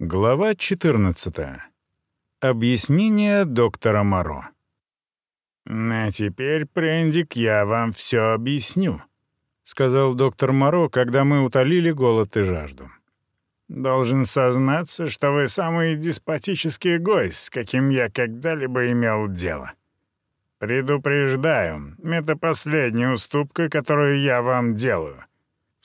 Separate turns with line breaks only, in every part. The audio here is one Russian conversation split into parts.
Глава 14. Объяснение доктора Моро.
«А теперь, Прендик, я вам все объясню», —
сказал доктор Моро, когда мы утолили голод и жажду.
«Должен сознаться, что вы самый деспотический гость, с каким я когда-либо имел дело. Предупреждаю, это последняя уступка, которую я вам делаю.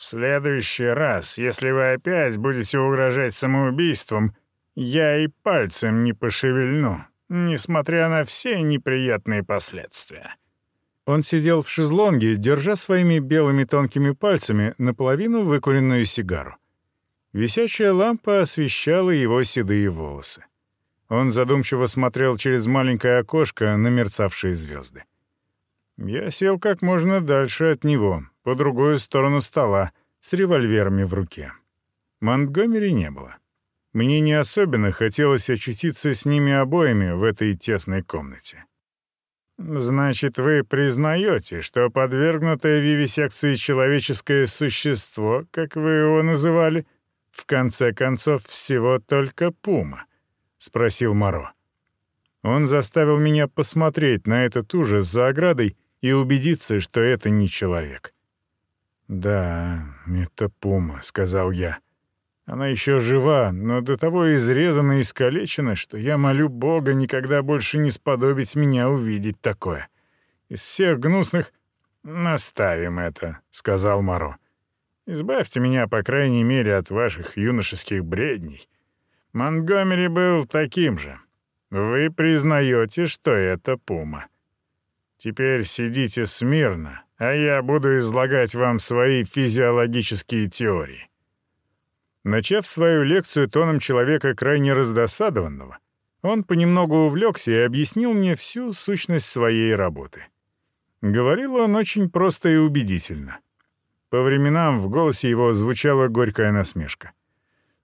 В следующий раз, если вы опять будете угрожать самоубийством, я и пальцем не пошевельну, несмотря на все неприятные последствия».
Он сидел в шезлонге, держа своими белыми тонкими пальцами наполовину выкуренную сигару. Висячая лампа освещала его седые волосы. Он задумчиво смотрел через маленькое окошко на мерцавшие звезды. Я сел как можно дальше от него, по другую сторону стола, с револьверами в руке. Монтгомери не было. Мне не особенно хотелось очутиться с ними обоими в этой тесной комнате.
«Значит, вы признаете, что подвергнутое вивисекции человеческое существо, как вы его называли, в конце концов всего только пума?» — спросил Моро.
Он заставил меня посмотреть на этот ужас за оградой и убедиться, что это не человек. «Да, это пума», — сказал я. «Она еще жива, но до того изрезана и искалечена, что я молю Бога никогда больше не сподобить меня увидеть такое. Из всех гнусных...» «Наставим это», — сказал Моро. «Избавьте меня, по крайней мере, от ваших юношеских бредней. Монгомери был таким же. Вы признаете, что это пума». Теперь сидите смирно, а я буду излагать вам свои физиологические теории». Начав свою лекцию тоном человека крайне раздосадованного, он понемногу увлекся и объяснил мне всю сущность своей работы. Говорил он очень просто и убедительно. По временам в голосе его звучала горькая насмешка.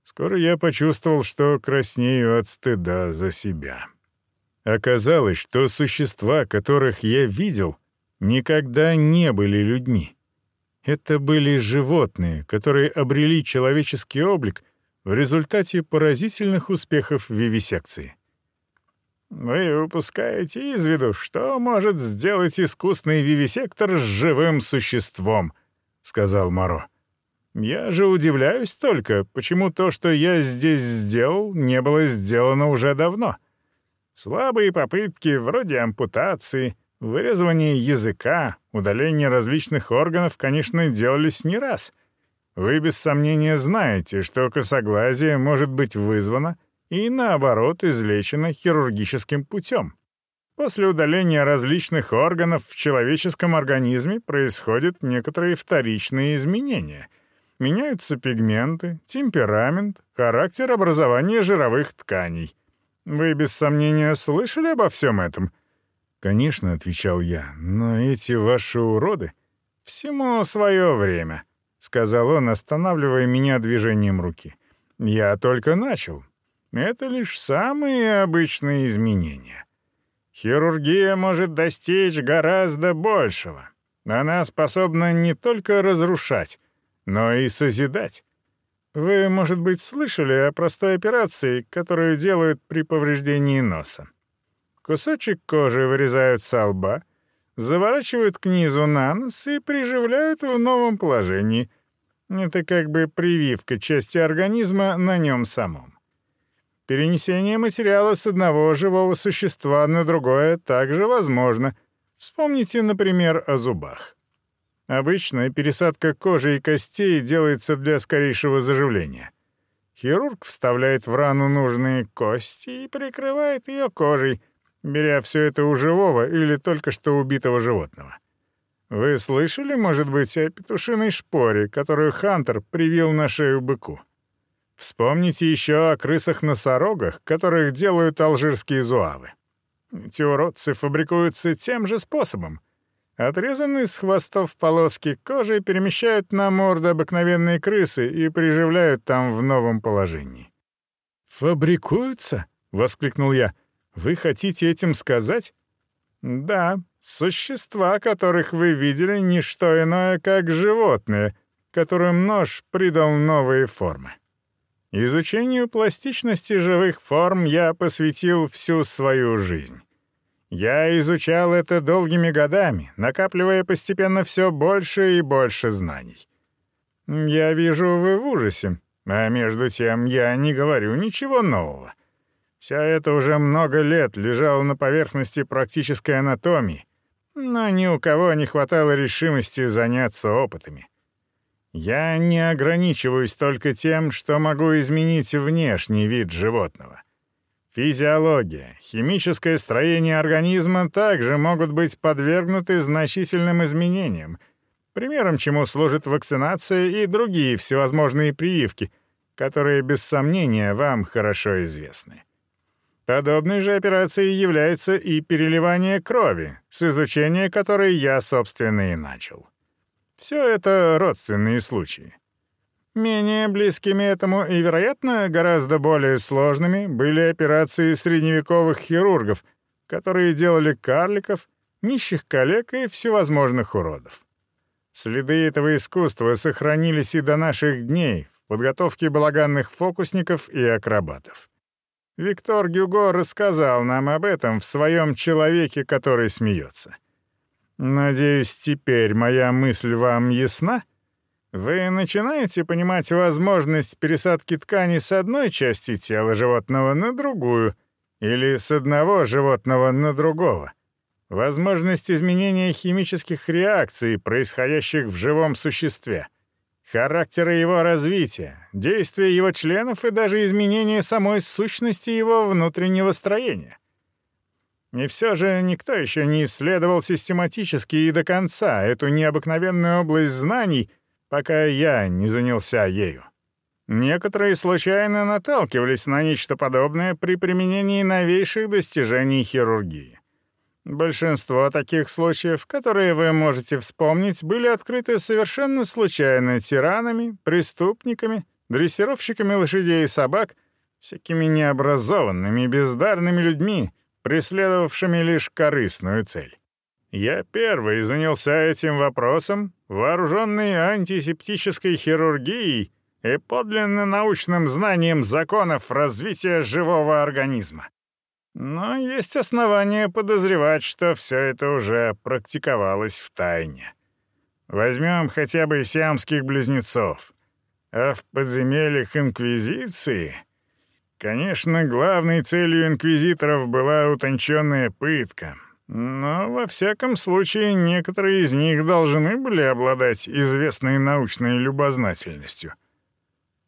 Скоро я почувствовал, что краснею от стыда за себя. Оказалось, что существа, которых я видел, никогда не были людьми. Это были животные, которые обрели человеческий облик в результате поразительных успехов вивисекции.
«Вы упускаете из виду, что может сделать искусный вивисектор с живым существом», — сказал Моро. «Я же удивляюсь только, почему то, что я здесь сделал, не было сделано уже давно». Слабые попытки, вроде ампутации, вырезывания языка, удаления различных органов, конечно, делались не раз. Вы без сомнения знаете, что косоглазие может быть вызвано и, наоборот, излечено хирургическим путем. После удаления различных органов в человеческом организме происходят некоторые вторичные изменения. Меняются пигменты, темперамент, характер образования жировых тканей. Вы без сомнения слышали обо всем этом?»
«Конечно», — отвечал я, — «но эти ваши уроды...»
«Всему свое время», — сказал он, останавливая меня движением руки. «Я только начал. Это лишь самые обычные изменения. Хирургия может достичь гораздо большего. Она способна не только разрушать, но и созидать. Вы, может быть, слышали о простой операции, которую делают при повреждении носа. Кусочек кожи вырезают со лба, заворачивают к низу на нос и приживляют в новом положении. Это как бы прививка части организма на нем самом. Перенесение материала с одного живого существа на другое также возможно. Вспомните, например, о зубах. Обычно пересадка кожи и костей делается для скорейшего заживления. Хирург вставляет в рану нужные кости и прикрывает ее кожей, беря все это у живого или только что убитого животного. Вы слышали, может быть, о петушиной шпоре, которую Хантер привил на шею быку? Вспомните еще о крысах-носорогах, которых делают алжирские зуавы. Эти уродцы фабрикуются тем же способом — Отрезанные с хвостов полоски кожи перемещают на морды обыкновенные крысы и приживляют там в новом положении.
«Фабрикуются?» — воскликнул я. «Вы хотите этим сказать?»
«Да, существа, которых вы видели, не что иное, как животные, которым нож придал новые формы». Изучению пластичности живых форм я посвятил всю свою жизнь. Я изучал это долгими годами, накапливая постепенно все больше и больше знаний. Я вижу, вы в ужасе, а между тем я не говорю ничего нового. Все это уже много лет лежало на поверхности практической анатомии, но ни у кого не хватало решимости заняться опытами. Я не ограничиваюсь только тем, что могу изменить внешний вид животного. Физиология, химическое строение организма также могут быть подвергнуты значительным изменениям, примером чему служит вакцинация и другие всевозможные прививки, которые, без сомнения, вам хорошо известны. Подобной же операцией является и переливание крови, с изучения которой я, собственно, и начал. Все это родственные случаи. Менее близкими этому и, вероятно, гораздо более сложными были операции средневековых хирургов, которые делали карликов, нищих коллег и всевозможных уродов. Следы этого искусства сохранились и до наших дней в подготовке балаганных фокусников и акробатов. Виктор Гюго рассказал нам об этом в своем «Человеке, который смеется». Надеюсь, теперь моя мысль вам ясна? Вы начинаете понимать возможность пересадки ткани с одной части тела животного на другую или с одного животного на другого. Возможность изменения химических реакций, происходящих в живом существе. Характера его развития, действия его членов и даже изменения самой сущности его внутреннего строения — и все же никто еще не исследовал систематически и до конца эту необыкновенную область знаний, пока я не занялся ею. Некоторые случайно наталкивались на нечто подобное при применении новейших достижений хирургии. Большинство таких случаев, которые вы можете вспомнить, были открыты совершенно случайно тиранами, преступниками, дрессировщиками лошадей и собак, всякими необразованными, бездарными людьми, преследовавшими лишь корыстную цель. Я первый занялся этим вопросом, вооруженный антисептической хирургией и подлинно научным знанием законов развития живого организма. Но есть основания подозревать, что все это уже практиковалось в тайне. Возьмем хотя бы сиамских близнецов. А в подземельях Инквизиции Конечно, главной целью инквизиторов была утонченная пытка, но во всяком случае некоторые из них должны были обладать известной научной любознательностью.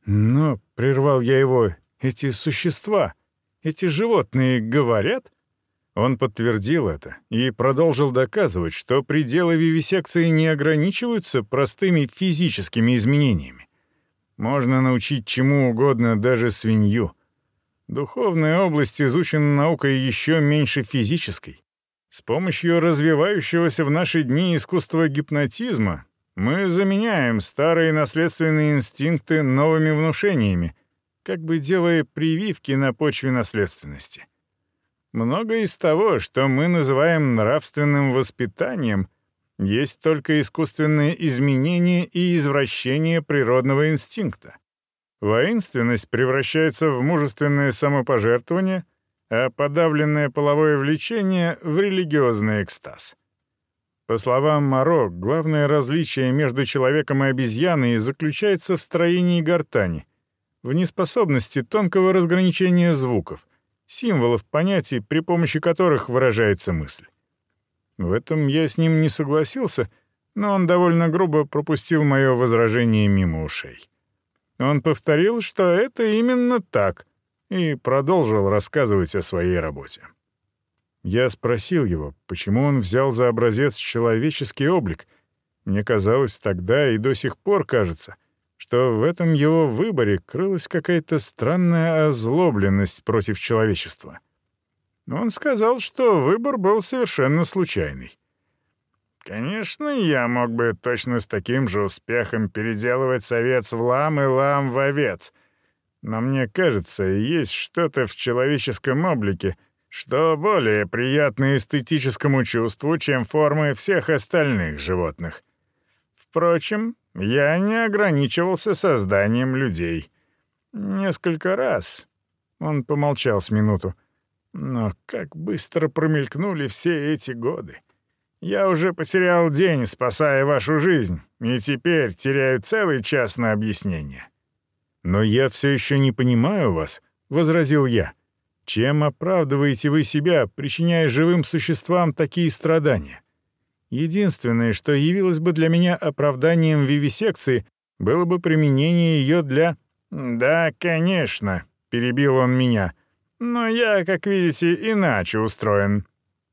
Но, — прервал я его, — эти существа, эти животные говорят? Он подтвердил это и продолжил доказывать, что пределы вивисекции не ограничиваются простыми физическими изменениями. Можно научить чему угодно даже свинью — Духовная область изучена наукой еще меньше физической. С помощью развивающегося в наши дни искусства гипнотизма мы заменяем старые наследственные инстинкты новыми внушениями, как бы делая прививки на почве наследственности. Многое из того, что мы называем нравственным воспитанием, есть только искусственное изменение и извращение природного инстинкта. Воинственность превращается в мужественное самопожертвование, а подавленное половое влечение — в религиозный экстаз. По словам Моро, главное различие между человеком и обезьяной заключается в строении гортани, в неспособности тонкого разграничения звуков, символов понятий, при помощи которых выражается мысль. В этом я с ним не согласился, но он довольно грубо пропустил мое возражение мимо ушей. Он повторил, что это именно так, и продолжил рассказывать о своей работе. Я спросил его, почему он взял за образец человеческий облик. Мне казалось тогда и до сих пор кажется, что в этом его выборе крылась какая-то странная озлобленность против человечества. Он сказал, что выбор был совершенно случайный. Конечно, я мог бы точно с таким же успехом переделывать овец в лам и лам в овец. Но мне кажется, есть что-то в человеческом облике, что более приятно эстетическому чувству, чем формы всех остальных животных. Впрочем, я не ограничивался созданием людей.
Несколько раз. Он помолчал с минуту. Но как быстро промелькнули все эти годы. Я уже потерял день, спасая вашу жизнь, и теперь теряю целый час на объяснение.
«Но я все еще не понимаю вас», — возразил я. «Чем оправдываете вы себя, причиняя живым существам такие страдания? Единственное, что явилось бы для меня оправданием вивисекции, было бы применение ее для...»
«Да, конечно», — перебил он меня. «Но я, как видите, иначе устроен.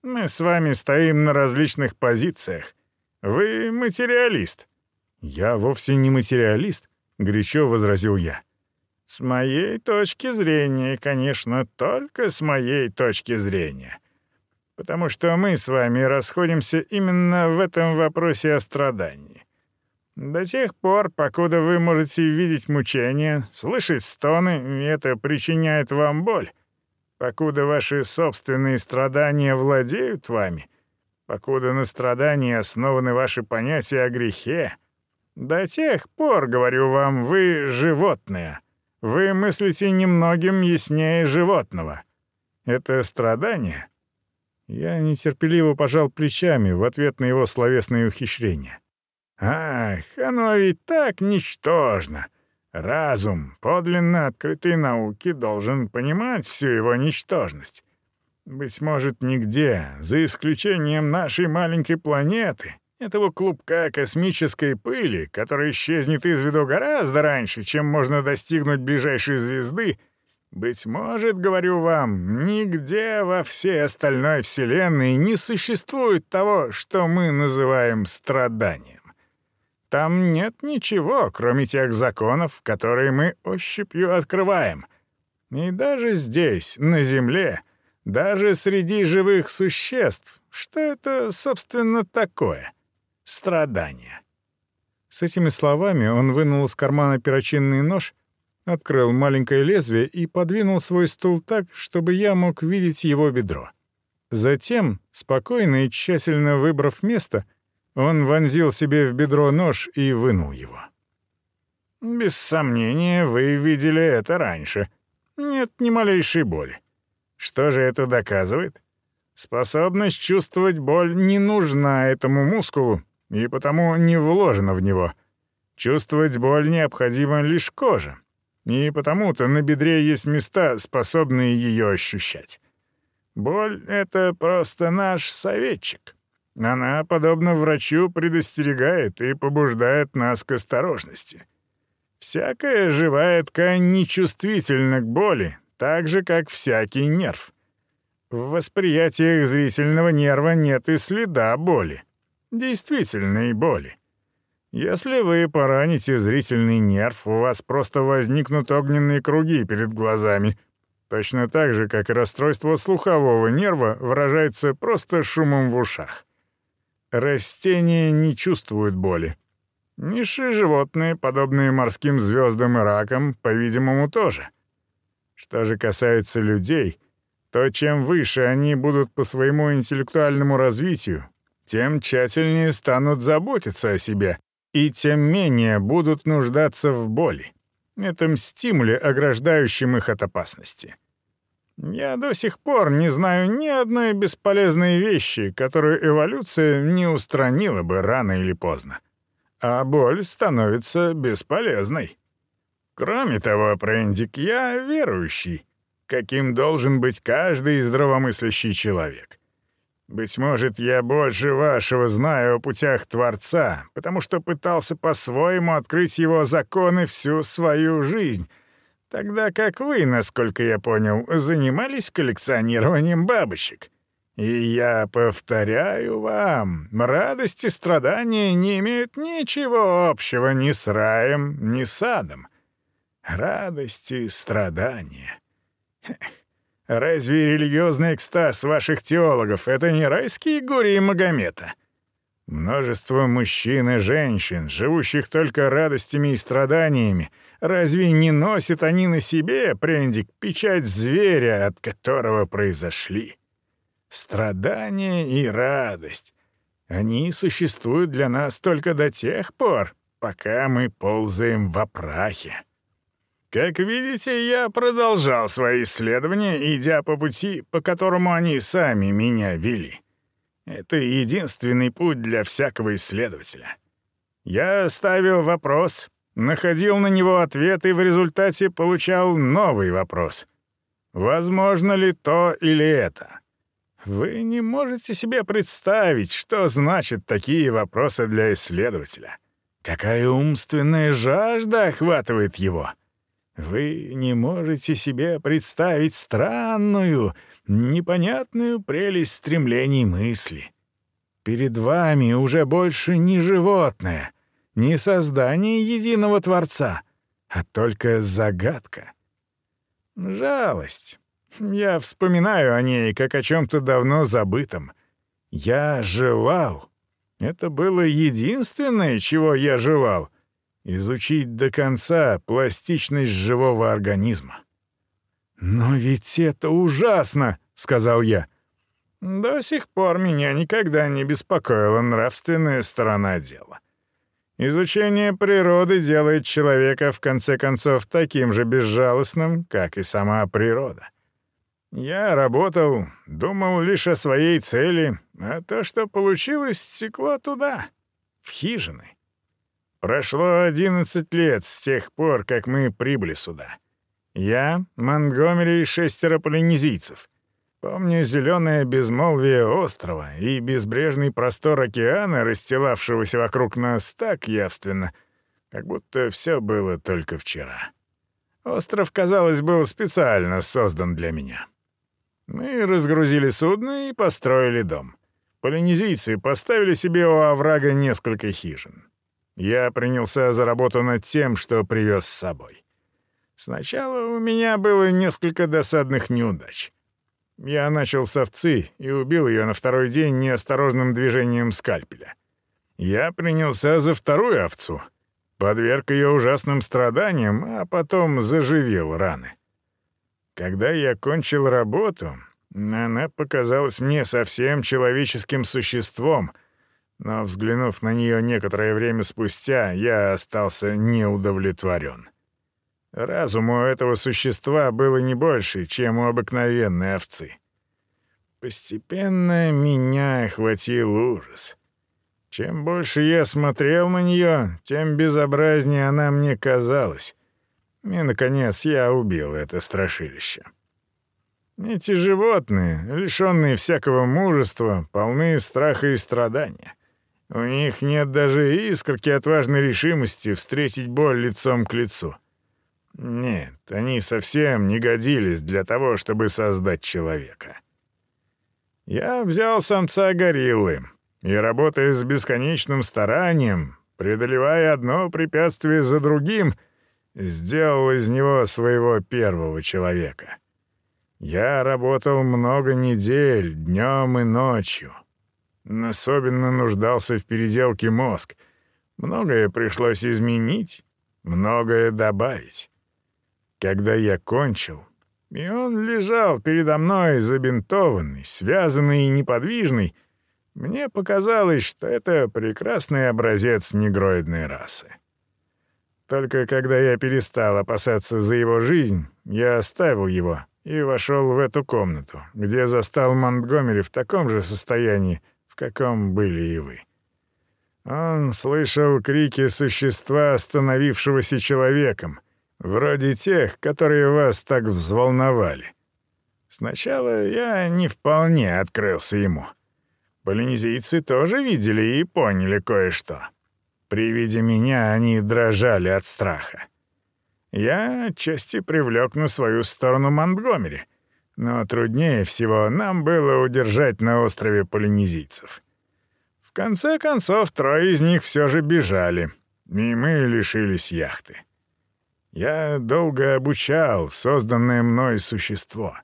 Мы с вами стоим на различных позициях. Вы материалист».
«Я вовсе не материалист», — горячо возразил я.
«С моей точки зрения, конечно, только с моей точки зрения. Потому что мы с вами расходимся именно в этом вопросе о страдании. До тех пор, покуда вы можете видеть мучения, слышать стоны, и это причиняет вам боль, покуда ваши собственные страдания владеют вами, покуда на страдании основаны ваши понятия о грехе, до тех пор, говорю вам, вы животные. Вы мыслите немногим яснее животного. Это страдание.
Я нетерпеливо пожал плечами в ответ на его словесные ухищрения.
Ах, оно ведь так ничтожно. Разум, подлинно открытой науки, должен понимать всю его ничтожность. Быть может, нигде, за исключением нашей маленькой планеты, этого клубка космической пыли, который исчезнет из виду гораздо раньше, чем можно достигнуть ближайшей звезды, быть может, говорю вам, нигде во всей остальной Вселенной не существует того, что мы называем страданием. Там нет ничего, кроме тех законов, которые мы ощупью открываем. И даже здесь, на Земле, даже среди живых существ, что это, собственно, такое? Страдание.
С этими словами он вынул из кармана перочинный нож, открыл маленькое лезвие и подвинул свой стул так, чтобы я мог видеть его бедро. Затем, спокойно и тщательно выбрав место, — он вонзил себе в бедро нож и вынул его.
«Без сомнения, вы видели это раньше. Нет ни малейшей боли. Что же это доказывает? Способность чувствовать боль не нужна этому мускулу и потому не вложена в него. Чувствовать боль необходима лишь кожа, и потому-то на бедре есть места, способные ее ощущать. Боль — это просто наш советчик. Она, подобно врачу, предостерегает и побуждает нас к осторожности. Всякая живая ткань нечувствительна к боли, так же, как всякий нерв. В восприятиях зрительного нерва нет и следа боли. Действительной боли. Если вы пораните зрительный нерв, у вас просто возникнут огненные круги перед глазами. Точно так же, как и расстройство слухового нерва выражается просто шумом в ушах. Растения не чувствуют боли. Низшие животные, подобные морским звездам и ракам, по-видимому, тоже. Что же касается людей, то чем выше они будут по своему интеллектуальному развитию, тем тщательнее станут заботиться о себе и тем менее будут нуждаться в боли, этом стимуле, ограждающем их от опасности. Я до сих пор не знаю ни одной бесполезной вещи, которую эволюция не устранила бы рано или поздно. А боль становится бесполезной. Кроме того, Прендик, я верующий, каким должен быть каждый здравомыслящий человек. Быть может, я больше вашего знаю о путях Творца, потому что пытался по-своему открыть его законы всю свою жизнь, Тогда как вы, насколько я понял, занимались коллекционированием бабочек. И я повторяю вам, радость и страдания не имеют ничего общего ни с раем, ни с адом. Радость и страдания. Разве религиозный экстаз ваших теологов — это не райские горе Магомета? Множество мужчин и женщин, живущих только радостями и страданиями — Разве не носят они на себе, Прендик, печать зверя, от которого произошли? Страдание и радость. Они существуют для нас только до тех пор, пока мы ползаем в опрахе. Как видите, я продолжал свои исследования, идя по пути, по которому они сами меня вели. Это единственный путь для всякого исследователя. Я ставил вопрос, находил на него ответ и в результате получал новый вопрос. Возможно ли то или это? Вы не можете себе представить, что значат такие вопросы для исследователя. Какая умственная жажда охватывает его — вы не можете себе представить странную, непонятную прелесть стремлений мысли. Перед вами уже больше не животное, не создание единого Творца, а только загадка. Жалость. Я вспоминаю о ней, как о чем-то давно забытом. Я желал. Это было единственное, чего я желал — изучить до конца пластичность живого организма. «Но ведь это ужасно!» — сказал я. «До сих пор меня никогда не беспокоила нравственная сторона дела. Изучение природы делает человека, в конце концов, таким же безжалостным, как и сама природа. Я работал, думал лишь о своей цели, а то, что получилось, стекло туда, в хижины. Прошло 11 лет с тех пор, как мы прибыли сюда. Я, Монгомери и шестеро полинезийцев. Помню зеленое безмолвие острова и безбрежный простор океана, расстилавшегося вокруг нас так явственно, как будто все было только вчера. Остров, казалось, был специально создан для меня. Мы разгрузили судно и построили дом. Полинезийцы поставили себе у оврага несколько хижин. Я принялся за работу над тем, что привез с собой. Сначала у меня было несколько досадных неудач. Я начал с овцы и убил ее на второй день неосторожным движением скальпеля. Я принялся за вторую овцу, подверг ее ужасным страданиям, а потом заживил раны. Когда я кончил работу, она показалась мне совсем человеческим существом — но, взглянув на нее некоторое время спустя, я остался неудовлетворен. Разум у этого существа было не больше, чем у обыкновенной овцы. Постепенно меня охватил ужас. Чем больше я смотрел на нее, тем безобразнее она мне казалась. И, наконец, я убил это страшилище. Эти животные, лишенные всякого мужества, полны страха и страдания. У них нет даже искорки отважной решимости встретить боль лицом к лицу. Нет, они совсем не годились для того, чтобы создать человека. Я взял самца гориллы и, работая с бесконечным старанием, преодолевая одно препятствие за другим, сделал из него своего первого человека. Я работал много недель, днем и ночью — Особенно нуждался в переделке мозг. Многое пришлось изменить, многое добавить. Когда я кончил, и он лежал передо мной забинтованный, связанный и неподвижный, мне показалось, что это прекрасный образец негроидной расы. Только когда я перестал опасаться за его жизнь, я оставил его и вошел в эту комнату, где застал Монтгомери в таком же состоянии, каком были и вы. Он слышал крики существа, остановившегося человеком, вроде тех, которые вас так взволновали. Сначала я не вполне открылся ему. Полинезийцы тоже видели и поняли кое-что. При виде меня они дрожали от страха. Я отчасти привлек на свою сторону Монтгомери — но труднее всего нам было удержать на острове полинезийцев. В конце концов, трое из них все же бежали, и мы лишились яхты. Я долго обучал созданное мной существо.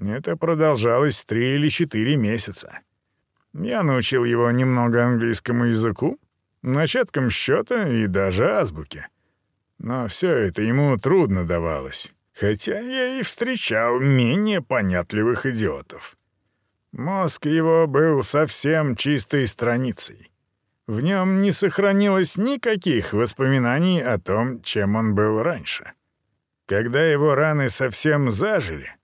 Это продолжалось три или четыре месяца. Я научил его немного английскому языку, начаткам счета и даже азбуке. Но все это ему трудно давалось, хотя я и встречал менее понятливых идиотов. Мозг его был совсем чистой страницей. В нем не сохранилось никаких воспоминаний о том, чем он был раньше. Когда его раны совсем зажили,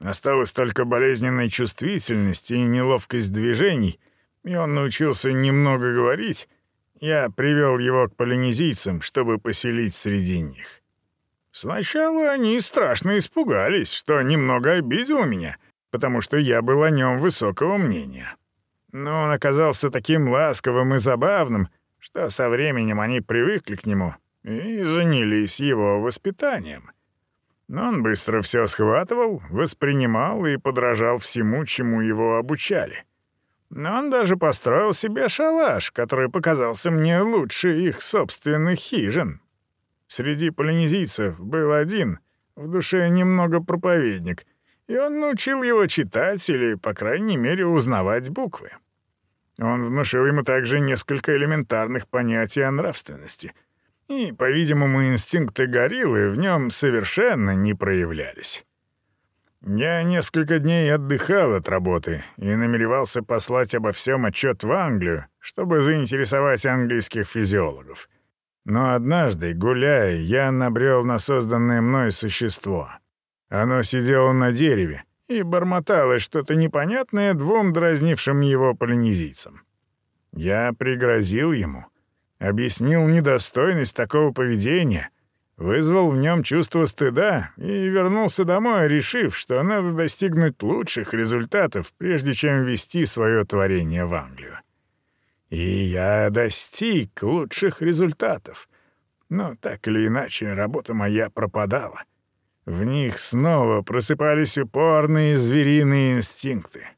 осталась только болезненная чувствительность и неловкость движений, и он научился немного говорить, я привел его к полинезийцам, чтобы поселить среди них. Сначала они страшно испугались, что немного обидело меня, потому что я был о нем высокого мнения. Но он оказался таким ласковым и забавным, что со временем они привыкли к нему и занялись его воспитанием. Но он быстро все схватывал, воспринимал и подражал всему, чему его обучали. Но он даже построил себе шалаш, который показался мне лучше их собственных хижин. Среди полинезийцев был один, в душе немного проповедник, и он научил его читать или, по крайней мере, узнавать буквы. Он внушил ему также несколько элементарных понятий о нравственности. И, по-видимому, инстинкты гориллы в нем совершенно не проявлялись. Я несколько дней отдыхал от работы и намеревался послать обо всем отчет в Англию, чтобы заинтересовать английских физиологов. Но однажды, гуляя, я набрел на созданное мной существо. Оно сидело на дереве и бормотало что-то непонятное двум дразнившим его полинезийцам. Я пригрозил ему, объяснил недостойность такого поведения — вызвал в нем чувство стыда и вернулся домой, решив, что надо достигнуть лучших результатов, прежде чем вести свое творение в Англию. И я достиг лучших результатов. Но так или иначе, работа моя пропадала. В них снова просыпались упорные звериные инстинкты.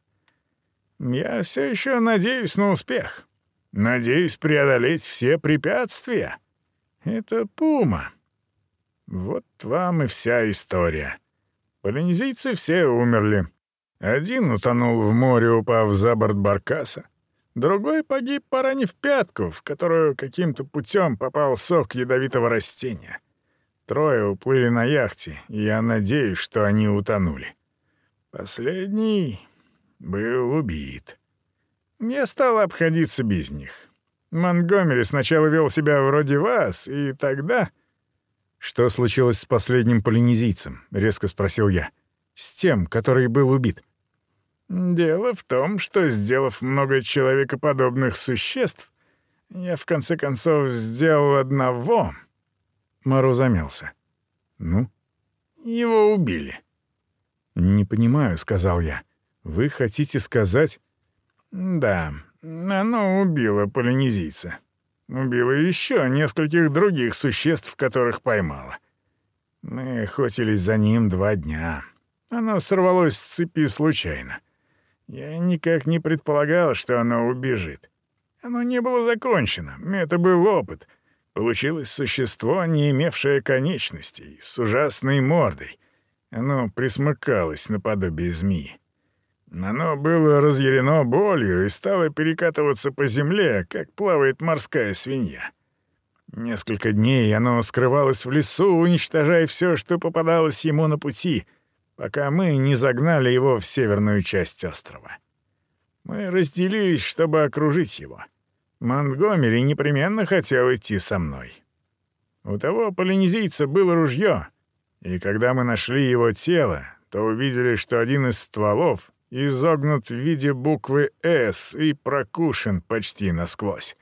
Я все еще надеюсь на успех. Надеюсь преодолеть все препятствия. Это пума. Вот вам и вся история. Полинезийцы все умерли. Один утонул в море, упав за борт баркаса. Другой погиб, поранив пятку, в которую каким-то путем попал сок ядовитого растения. Трое уплыли на яхте, и я надеюсь, что они утонули. Последний был убит. Я стал обходиться без них. Монгомери сначала вел себя вроде вас, и тогда «Что случилось с последним полинезийцем?» — резко спросил я. «С тем, который был убит». «Дело в том, что, сделав много человекоподобных существ, я в конце концов сделал одного». Мару замялся. «Ну?» «Его убили». «Не понимаю», — сказал я. «Вы хотите сказать...» «Да, оно убило полинезийца». Убила еще нескольких других существ, которых поймала. Мы охотились за ним два дня. Оно сорвалось с цепи случайно. Я никак не предполагал, что оно убежит. Оно не было закончено, это был опыт. Получилось существо, не имевшее конечностей, с ужасной мордой. Оно присмыкалось наподобие змеи. Оно было разъярено болью и стало перекатываться по земле, как плавает морская свинья. Несколько дней оно скрывалось в лесу, уничтожая все, что попадалось ему на пути, пока мы не загнали его в северную часть острова. Мы разделились, чтобы окружить его. Монтгомери непременно хотел идти со мной. У того полинезийца было ружье, и когда мы нашли его тело, то увидели, что один из стволов изогнут в виде буквы «С» и прокушен почти насквозь.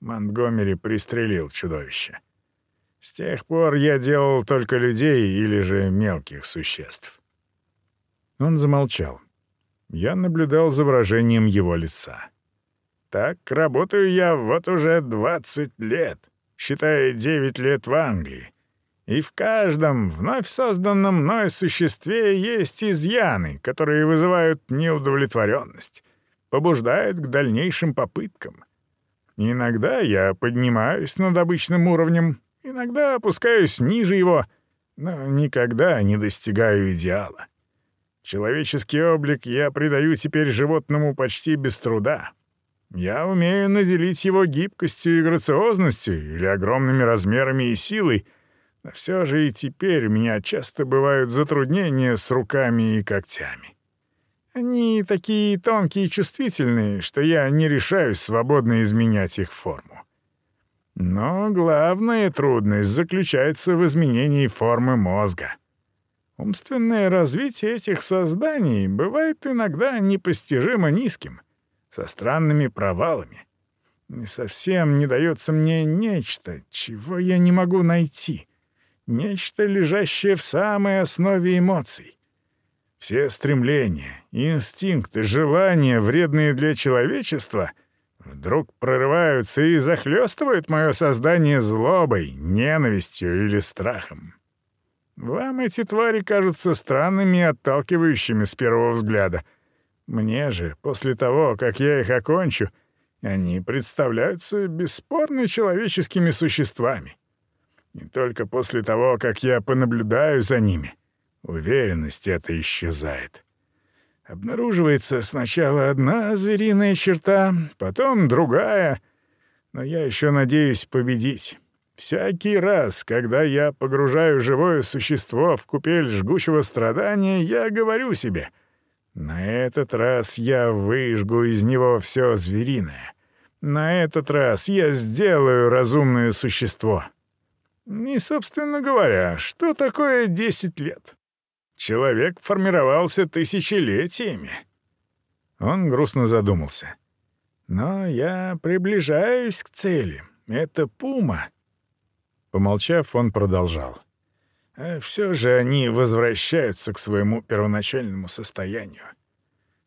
Монтгомери пристрелил чудовище. С тех пор я делал только людей или же мелких существ. Он замолчал. Я наблюдал за выражением его лица. Так работаю я вот уже 20 лет, считая 9 лет в Англии. И в каждом вновь созданном мной существе есть изъяны, которые вызывают неудовлетворенность, побуждают к дальнейшим попыткам. Иногда я поднимаюсь над обычным уровнем, иногда опускаюсь ниже его, но никогда не достигаю идеала. Человеческий облик я придаю теперь животному почти без труда. Я умею наделить его гибкостью и грациозностью или огромными размерами и силой — но все же и теперь у меня часто бывают затруднения с руками и когтями. Они такие тонкие и чувствительные, что я не решаюсь свободно изменять их форму. Но главная трудность заключается в изменении формы мозга. Умственное развитие этих созданий бывает иногда непостижимо низким, со странными провалами. И совсем не дается мне нечто, чего я не могу найти. Нечто, лежащее в самой основе эмоций. Все стремления, инстинкты, желания, вредные для человечества — вдруг прорываются и захлестывают мое создание злобой, ненавистью или страхом. Вам эти твари кажутся странными и отталкивающими с первого взгляда. Мне же, после того, как я их окончу, они представляются бесспорно человеческими существами. И только после того, как я понаблюдаю за ними, уверенность эта исчезает. Обнаруживается сначала одна звериная черта, потом другая, но я еще надеюсь победить. Всякий раз, когда я погружаю живое существо в купель жгучего страдания, я говорю себе, на этот раз я выжгу из него все звериное. На этот раз я сделаю разумное существо. И, собственно говоря, что такое десять лет? Человек формировался тысячелетиями. Он грустно задумался. Но я приближаюсь к цели. Это пума. Помолчав, он продолжал. А все же они возвращаются к своему первоначальному состоянию.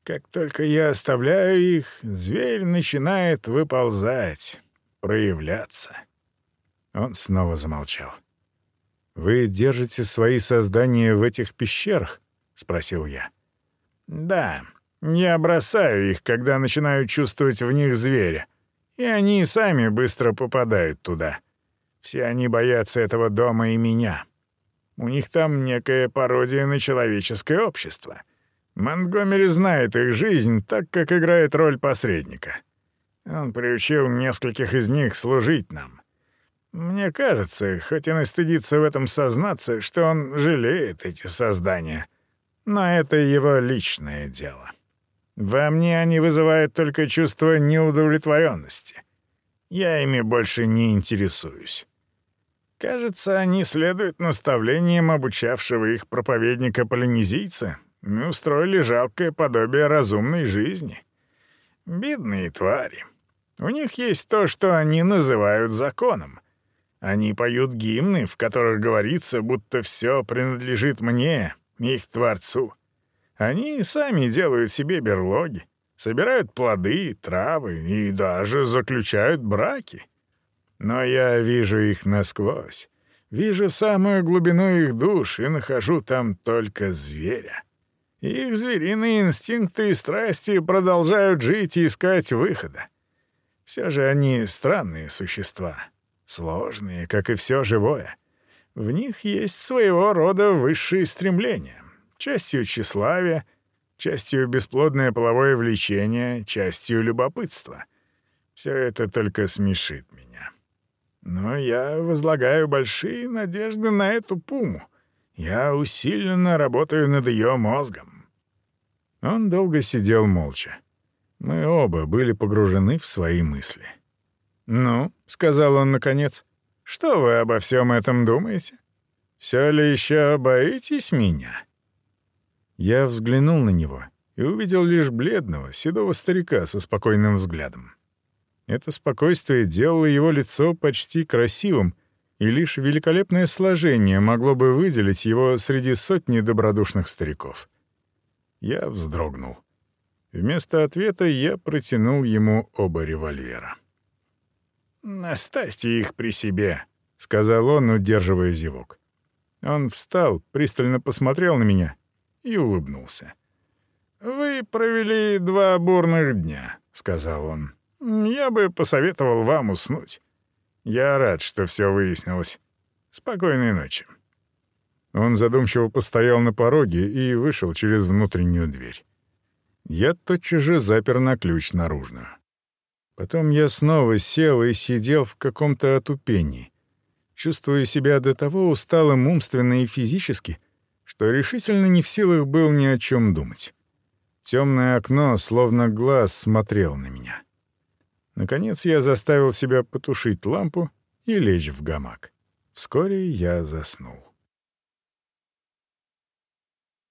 Как только я оставляю их, зверь начинает выползать, проявляться. Он снова замолчал. — «Вы держите свои создания в этих пещерах?» — спросил я. «Да, я бросаю их, когда начинаю чувствовать в них зверя, и они сами быстро попадают туда. Все они боятся этого дома и меня. У них там некая пародия на человеческое общество. Монтгомери знает их жизнь, так как играет роль посредника. Он приучил нескольких из них служить нам. Мне кажется, хоть он и стыдится в этом сознаться, что он жалеет эти создания. Но это его личное дело. Во мне они вызывают только чувство неудовлетворенности. Я ими больше не интересуюсь. Кажется, они следуют наставлениям обучавшего их проповедника-полинезийца и устроили жалкое подобие разумной жизни. Бедные твари. У них есть то, что они называют законом — они поют гимны, в которых говорится, будто все принадлежит мне, их Творцу. Они сами делают себе берлоги, собирают плоды, травы и даже заключают браки. Но я вижу их насквозь, вижу самую глубину их душ и нахожу там только зверя. Их звериные инстинкты и страсти продолжают жить и искать выхода. Все же они странные существа сложные, как и все живое. В них есть своего рода высшие стремления, частью тщеславие, частью бесплодное половое влечение, частью любопытство. Все это только смешит меня. Но я возлагаю большие надежды на эту пуму. Я усиленно работаю над ее мозгом. Он долго сидел молча. Мы оба были погружены в свои мысли. «Ну», — сказал он наконец, — «что вы обо всем этом думаете? Все ли еще боитесь меня?» Я взглянул на него и увидел лишь бледного, седого старика со спокойным взглядом. Это спокойствие делало его лицо почти красивым, и лишь великолепное сложение могло бы выделить его среди сотни добродушных стариков. Я вздрогнул. Вместо ответа я протянул ему оба револьвера. «Оставьте их при себе», — сказал он, удерживая зевок. Он встал, пристально посмотрел на меня и улыбнулся. «Вы провели два бурных дня», — сказал он. «Я бы посоветовал вам уснуть. Я рад, что все выяснилось. Спокойной ночи». Он задумчиво постоял на пороге и вышел через внутреннюю дверь. Я тотчас же запер на ключ наружную. Потом я снова сел и сидел в каком-то отупении, чувствуя себя до того усталым умственно и физически, что решительно не в силах был ни о чем думать. Темное окно, словно глаз, смотрел на меня. Наконец я заставил себя потушить лампу
и лечь в гамак. Вскоре я заснул.